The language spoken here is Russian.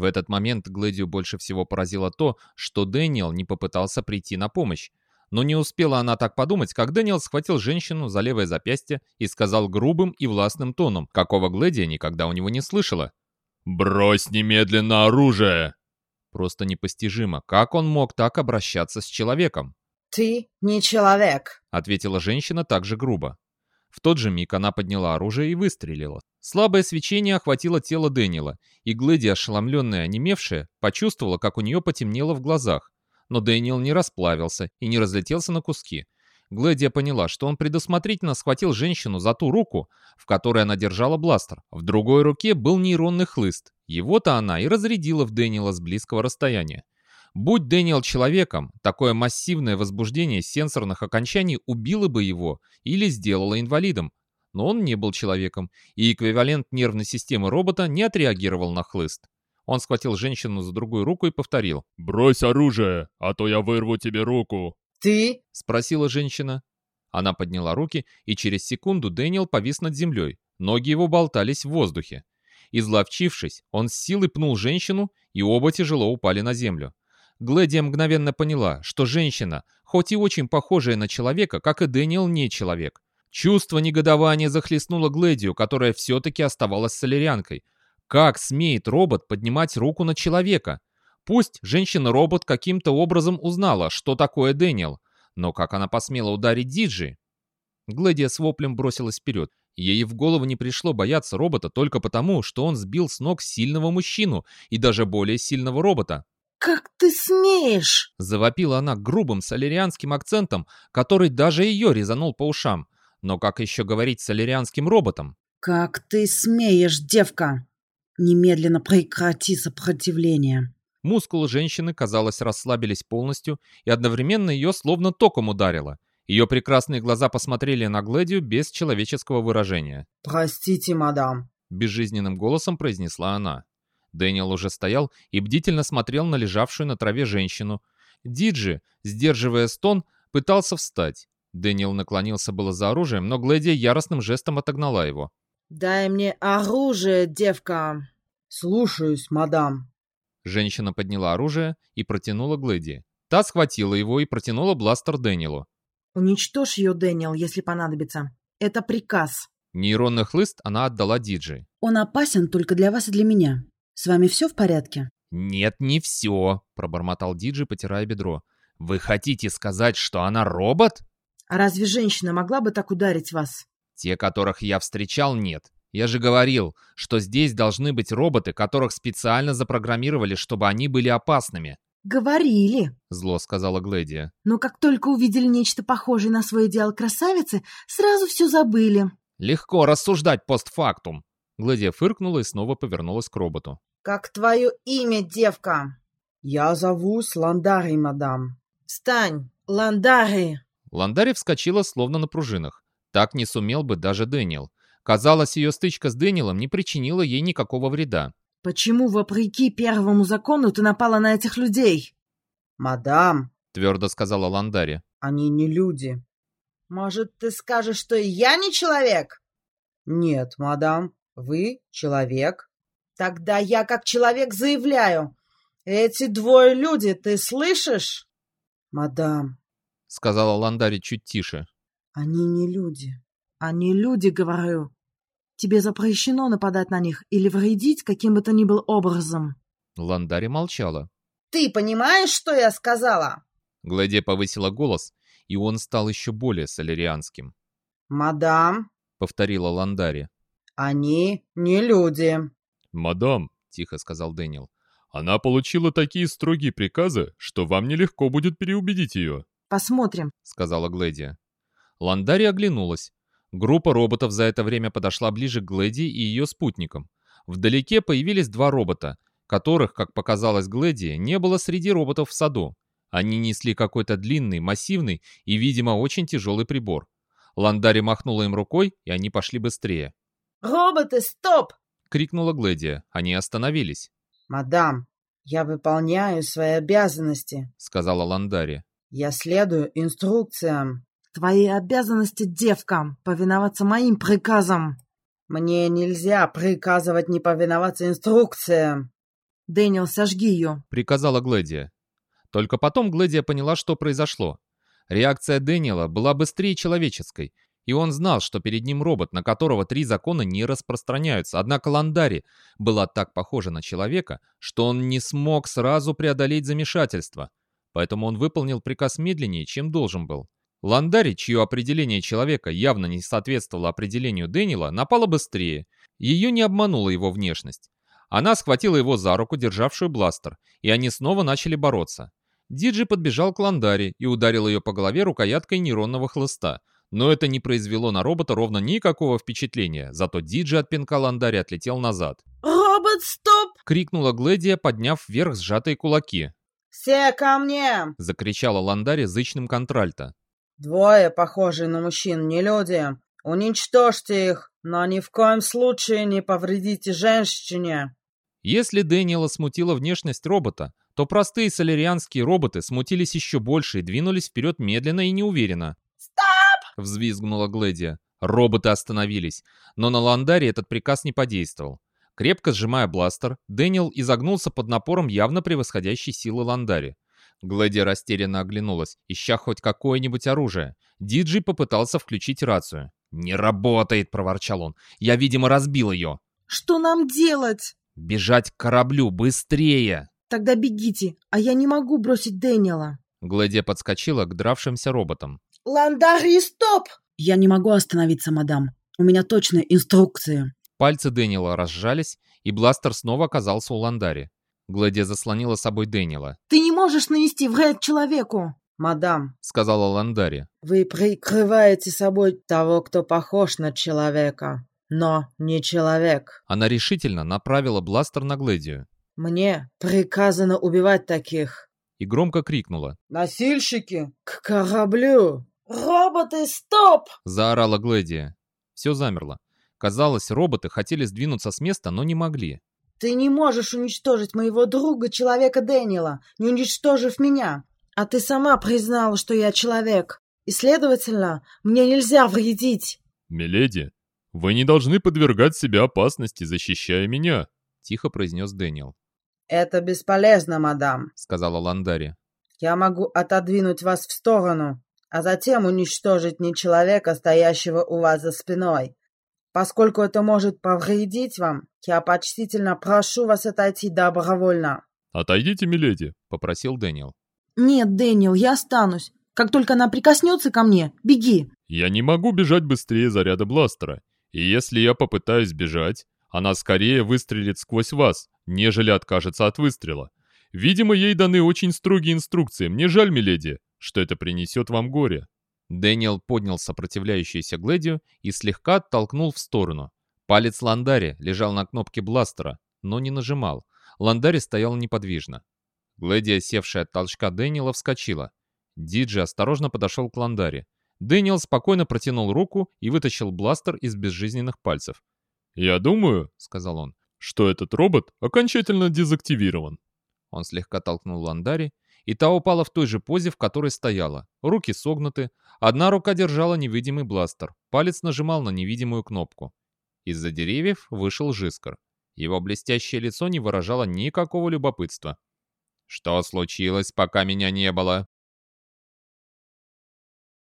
В этот момент Глэдию больше всего поразило то, что Дэниел не попытался прийти на помощь. Но не успела она так подумать, как Дэниел схватил женщину за левое запястье и сказал грубым и властным тоном, какого Глэдия никогда у него не слышала. «Брось немедленно оружие!» Просто непостижимо, как он мог так обращаться с человеком. «Ты не человек», — ответила женщина также грубо. В тот же миг она подняла оружие и выстрелила. Слабое свечение охватило тело Дэниела, и Глэди, ошеломленная, онемевшая, почувствовала, как у нее потемнело в глазах. Но Дэниел не расплавился и не разлетелся на куски. Глэдия поняла, что он предусмотрительно схватил женщину за ту руку, в которой она держала бластер. В другой руке был нейронный хлыст. Его-то она и разрядила в Дэниела с близкого расстояния. Будь Дэниел человеком, такое массивное возбуждение сенсорных окончаний убило бы его или сделало инвалидом. Но он не был человеком, и эквивалент нервной системы робота не отреагировал на хлыст. Он схватил женщину за другую руку и повторил. «Брось оружие, а то я вырву тебе руку!» «Ты?» — спросила женщина. Она подняла руки, и через секунду Дэниел повис над землей. Ноги его болтались в воздухе. Изловчившись, он с силой пнул женщину, и оба тяжело упали на землю. Глэдия мгновенно поняла, что женщина, хоть и очень похожая на человека, как и Дэниел, не человек. Чувство негодования захлестнуло Глэдию, которая все-таки оставалась солярянкой. Как смеет робот поднимать руку на человека? Пусть женщина-робот каким-то образом узнала, что такое Дэниел, но как она посмела ударить Диджи? Глэдия с воплем бросилась вперед. Ей в голову не пришло бояться робота только потому, что он сбил с ног сильного мужчину и даже более сильного робота. «Как ты смеешь?» Завопила она грубым солерианским акцентом, который даже ее резанул по ушам. Но как еще говорить солерианским роботом? «Как ты смеешь, девка? Немедленно прекрати сопротивление!» Мускулы женщины, казалось, расслабились полностью, и одновременно ее словно током ударило. Ее прекрасные глаза посмотрели на Глэдию без человеческого выражения. «Простите, мадам», — безжизненным голосом произнесла она. Дэниел уже стоял и бдительно смотрел на лежавшую на траве женщину. Диджи, сдерживая стон, пытался встать. Дэниел наклонился было за оружием, но Глэдия яростным жестом отогнала его. «Дай мне оружие, девка!» «Слушаюсь, мадам!» Женщина подняла оружие и протянула Глэдии. Та схватила его и протянула бластер Дэниелу. «Уничтожь ее, Дэниел, если понадобится. Это приказ». Нейронный хлыст она отдала Диджи. «Он опасен только для вас и для меня. С вами все в порядке?» «Нет, не все», — пробормотал Диджи, потирая бедро. «Вы хотите сказать, что она робот?» «А разве женщина могла бы так ударить вас?» «Те, которых я встречал, нет. Я же говорил, что здесь должны быть роботы, которых специально запрограммировали, чтобы они были опасными». «Говорили», — зло сказала Глэдия. «Но как только увидели нечто похожее на свой идеал красавицы, сразу все забыли». «Легко рассуждать постфактум». Глэдия фыркнула и снова повернулась к роботу. «Как твое имя, девка?» «Я зовусь Ландари, мадам». «Встань, Ландари!» Ландари вскочила словно на пружинах. Так не сумел бы даже Дэниел. Казалось, ее стычка с Дэниелом не причинила ей никакого вреда. «Почему, вопреки первому закону, ты напала на этих людей?» «Мадам», — твердо сказала Ландари, — «они не люди». «Может, ты скажешь, что я не человек?» «Нет, мадам, вы человек». Тогда я как человек заявляю. Эти двое люди, ты слышишь? Мадам, сказала Ландари чуть тише. Они не люди. Они люди, говорю. Тебе запрещено нападать на них или вредить каким бы то ни был образом. Ландари молчала. Ты понимаешь, что я сказала? Гладе повысила голос, и он стал еще более солярианским. «Мадам», — повторила Ландари, — «они не люди». «Мадам», — тихо сказал Дэниел, — «она получила такие строгие приказы, что вам нелегко будет переубедить ее». «Посмотрим», — сказала Глэдия. Ландари оглянулась. Группа роботов за это время подошла ближе к Глэди и ее спутникам. Вдалеке появились два робота, которых, как показалось Глэди, не было среди роботов в саду. Они несли какой-то длинный, массивный и, видимо, очень тяжелый прибор. Ландари махнула им рукой, и они пошли быстрее. «Роботы, стоп!» — крикнула Глэдия. Они остановились. «Мадам, я выполняю свои обязанности», — сказала Ландари. «Я следую инструкциям». «Твои обязанности, девка, повиноваться моим приказам». «Мне нельзя приказывать не повиноваться инструкциям». Дэниел, сожги ее!» — приказала Гледия. Только потом Гледия поняла, что произошло. Реакция Дэниела была быстрее человеческой, и он знал, что перед ним робот, на которого три закона не распространяются. Однако Ландари была так похожа на человека, что он не смог сразу преодолеть замешательство. Поэтому он выполнил приказ медленнее, чем должен был. Ландари, чье определение человека явно не соответствовало определению Дэниела, напала быстрее. Ее не обманула его внешность. Она схватила его за руку, державшую бластер, и они снова начали бороться. Диджи подбежал к Ландари и ударил ее по голове рукояткой нейронного хлыста. Но это не произвело на робота ровно никакого впечатления, зато Диджи от пинка Ландари отлетел назад. «Робот, стоп!» — крикнула Гледия, подняв вверх сжатые кулаки. «Все ко мне!» — закричала Ландари зычным контральто. «Двое, похожие на мужчин, не люди. Уничтожьте их, но ни в коем случае не повредите женщине!» Если Дэниела смутила внешность робота, то простые солярианские роботы смутились еще больше и двинулись вперед медленно и неуверенно. «Стоп!» — взвизгнула Гледия. Роботы остановились, но на Ландаре этот приказ не подействовал. Крепко сжимая бластер, Дэниел изогнулся под напором явно превосходящей силы Ландари. Гледия растерянно оглянулась, ища хоть какое-нибудь оружие. Диджи попытался включить рацию. «Не работает!» — проворчал он. «Я, видимо, разбил ее!» «Что нам делать?» «Бежать к кораблю! Быстрее!» «Тогда бегите, а я не могу бросить Дэниела!» Гледия подскочила к дравшимся роботам. «Ландари, стоп!» «Я не могу остановиться, мадам. У меня точные инструкции». Пальцы Дэниела разжались, и бластер снова оказался у Ландари. Гледия заслонила собой Дэниела. «Ты не можешь нанести вред человеку!» «Мадам», — сказала Ландари, — «вы прикрываете собой того, кто похож на человека, но не человек». Она решительно направила бластер на Гледию. «Мне приказано убивать таких». И громко крикнула. «Носильщики! К кораблю!» «Роботы, стоп!» — заорала Гледия. Все замерло. Казалось, роботы хотели сдвинуться с места, но не могли. «Ты не можешь уничтожить моего друга, человека Дэниела, не уничтожив меня. А ты сама признала, что я человек. И, следовательно, мне нельзя вредить». «Миледи, вы не должны подвергать себя опасности, защищая меня», — тихо произнес Дэниел. «Это бесполезно, мадам», — сказала Ландари. «Я могу отодвинуть вас в сторону, а затем уничтожить не человека, стоящего у вас за спиной. Поскольку это может повредить вам, я почтительно прошу вас отойти добровольно». «Отойдите, миледи», — попросил Дэниел. «Нет, Дэниел, я останусь. Как только она прикоснется ко мне, беги». «Я не могу бежать быстрее заряда бластера. И если я попытаюсь бежать, она скорее выстрелит сквозь вас, нежели откажется от выстрела. Видимо, ей даны очень строгие инструкции. Мне жаль, миледи, что это принесет вам горе». Дэниел поднял сопротивляющуюся Глэдию и слегка оттолкнул в сторону. Палец Ландари лежал на кнопке бластера, но не нажимал. Ландари стоял неподвижно. Глэдия, севшая от толчка Дэниела, вскочила. Диджи осторожно подошел к Ландари. Дэниел спокойно протянул руку и вытащил бластер из безжизненных пальцев. «Я думаю», — сказал он, — «что этот робот окончательно дезактивирован». Он слегка толкнул Ландари, и та упала в той же позе, в которой стояла. Руки согнуты, одна рука держала невидимый бластер, палец нажимал на невидимую кнопку. Из-за деревьев вышел Жискар. Его блестящее лицо не выражало никакого любопытства. «Что случилось, пока меня не было?»